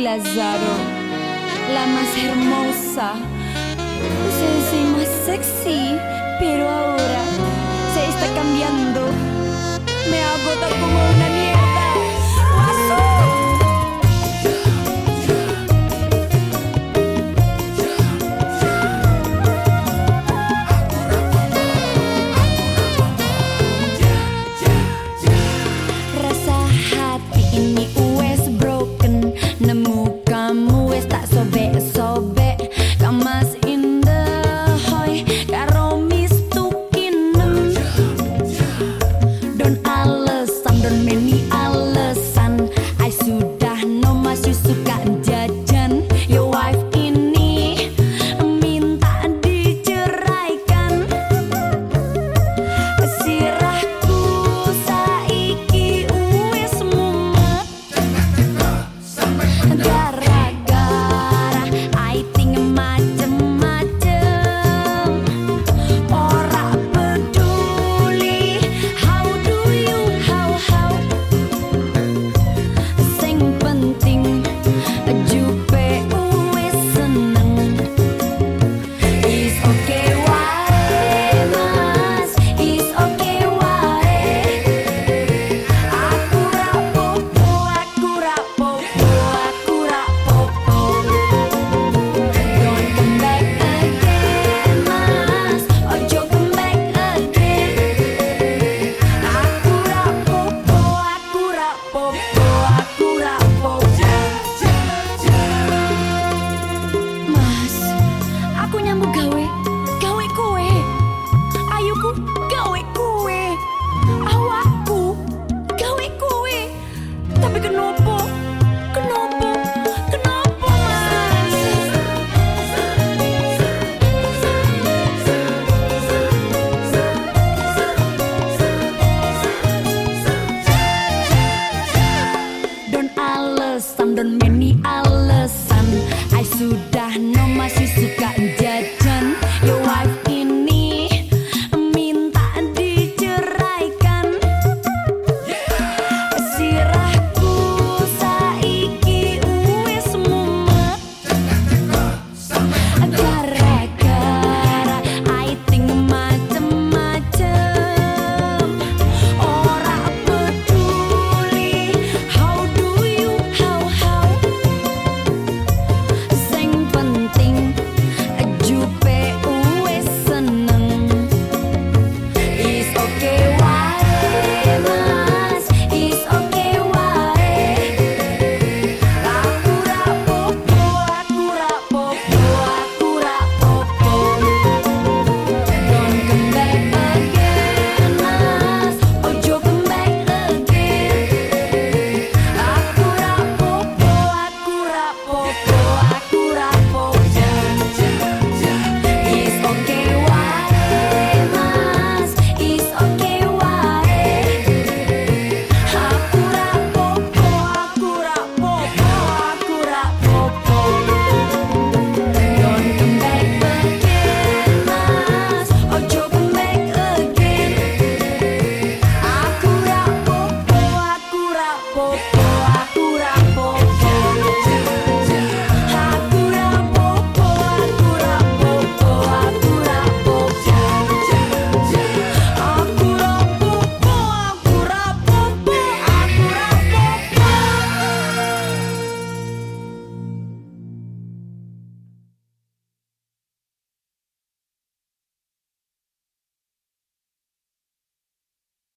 Lazaro, la más hermosa. No sé si más sexy, pero ahora se está cambiando จ masih suka jadi